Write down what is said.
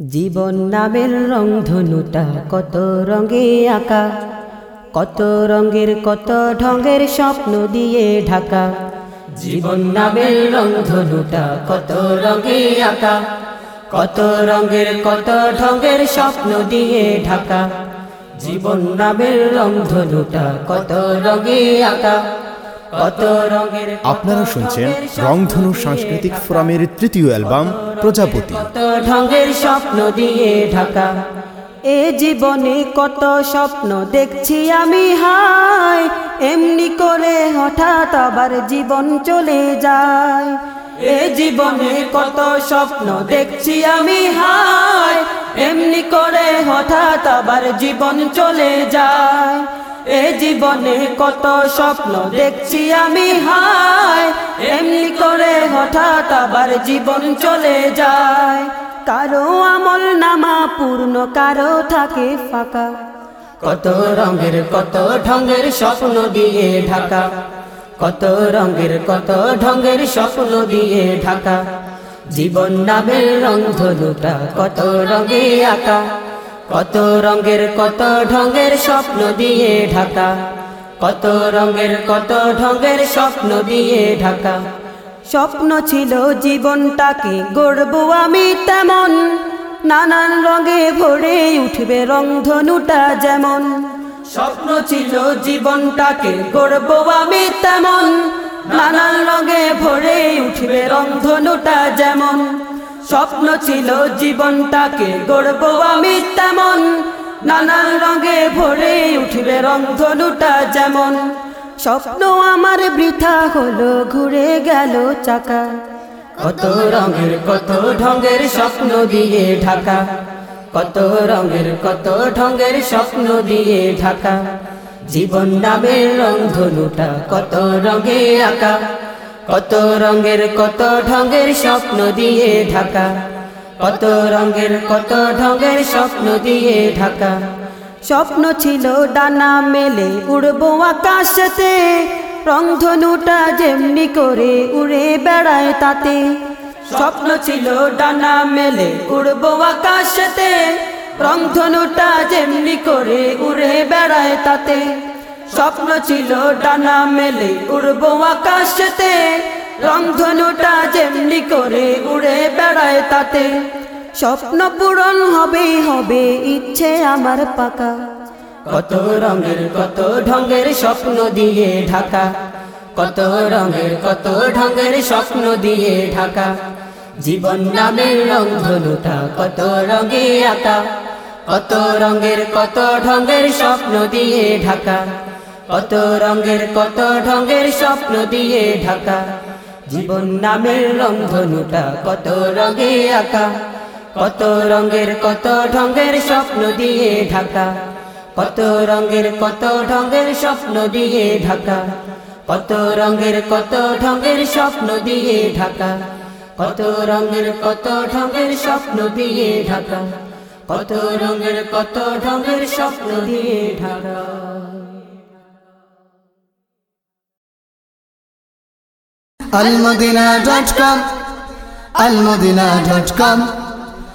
জীবন নামের রংধনুটা কত রঙে আঁকা? কত রঙের কত ঢঙ্গের স্বপ্ন দিয়ে ঢাকা? জীবন নামের রংধনুটা কত রঙে আঁকা? কত রঙের কত ঢঙ্গের স্বপ্ন দিয়ে ঢাকা? জীবন নামের রংধনুটা কত রঙে আঁকা? কত রঙের আপনারা শুনছেন রংধনু সাংস্কৃতিক। ফোরামের তৃতীয় অ্যালবাম প্রজাপতি। ঢঙ্গের স্বপ্ন দিয়ে ঢাকা। এ জীবনে কত স্বপ্ন দেখছি আমি হাই এমনি করে হঠাৎ আবার জীবন চলে যায়। এ জীবনে কত স্বপ্ন দেখছি আমি হাই এমনি করে হঠাৎ আবার জীবন চলে যায়। এ জীবনে কত স্বপ্ন দেখছি আমি হাই এমনি করে হঠাৎ আবার জীবন চলে যায়। কারও আমল নামা পূর্ণ, কারও থাকে ফাঁকা। কত রঙের, কত ঢঙ্গের স্বপ্ন দিয়ে ঢাকা। কত রঙের, কত ঢঙ্গের স্বপ্ন দিয়ে ঢাকা। জীবন নামের রংধনুটা কত রঙে আঁকা। কত রঙের, কত ঢঙ্গের স্বপ্ন দিয়ে ঢাকা। কত রঙের, কত ঢঙ্গের স্বপ্ন দিয়ে ঢাকা। স্বপ্ন ছিল জীবনটাকে গড়ব আমি তেমন। নানান রঙে ভরে উঠবে রংধনুটা যেমন। স্বপ্ন ছিল জীবনটাকে গড়ব আমি তেমন। নানান রঙে ভরে উঠবে রংধনুটা যেমন। স্বপ্ন ছিল জীবনটাকে গড়ব আমি তেমন। নানান রঙে ভরে উঠবে রংধনুটা যেমন। স্বপ্ন আমার বৃথা হলো, ঘুরে গেল চাকা। কত রঙের, কত ঢঙ্গের স্বপ্ন দিয়ে ঢাকা। কত রঙের, কত ঢঙ্গের স্বপ্ন দিয়ে ঢাকা। জীবন নামের রংধনুটা কত রঙে আঁকা। কত রঙের, কত ঢঙ্গের স্বপ্ন দিয়ে ঢাকা। কত রঙের, কত ঢঙ্গের স্বপ্ন দিয়ে ঢাকা। স্বপ্ন ছিল ডানা মেলে উড়বো আকাশেতে, রংধনুটা যেমনি করে উড়ে বেড়ায় তাতে। স্বপ্ন ছিল ডানা মেলে উড়বো আকাশেতে, রংধনুটা যেমনি করে উড়ে বেড়ায় তাতে। স্বপ্ন ছিল ডানা মেলে উড়বো আকাশেতে। রংধনুটা যেমনি করে উড়ে বেড়ায় তাতে। স্বপ্ন পূরণ হবে হবে ইচ্ছে আমার পাকা। কত রঙের, কত ঢঙ্গের স্বপ্ন দিয়ে ঢাকা। কত রঙের, কত ঢঙ্গের স্বপ্ন দিয়ে ঢাকা। জীবন নামের রংধনুটা কত রঙে আঁকা। কত রঙের, কত ঢঙ্গের স্বপ্ন দিয়ে ঢাকা। কত রঙের, কত ঢঙ্গের স্বপ্ন দিয়ে ঢাকা। জীবন নামের রংধনুটা কত রঙে আঁকা। কত রঙের, কত ঢঙ্গের স্বপ্ন দিয়ে ঢাকা। কত রঙের, কত ঢঙ্গের স্বপ্ন দিয়ে ঢাকা। কত রঙের, কত ঢঙ্গের স্বপ্ন দিয়ে ঢাকা। কত রঙের, কত ঢঙ্গের স্বপ্ন দিয়ে ঢাকা। কত রঙের, কত ঢঙ্গের স্বপ্ন দিয়ে ঢাকা। almudina.com almudina.com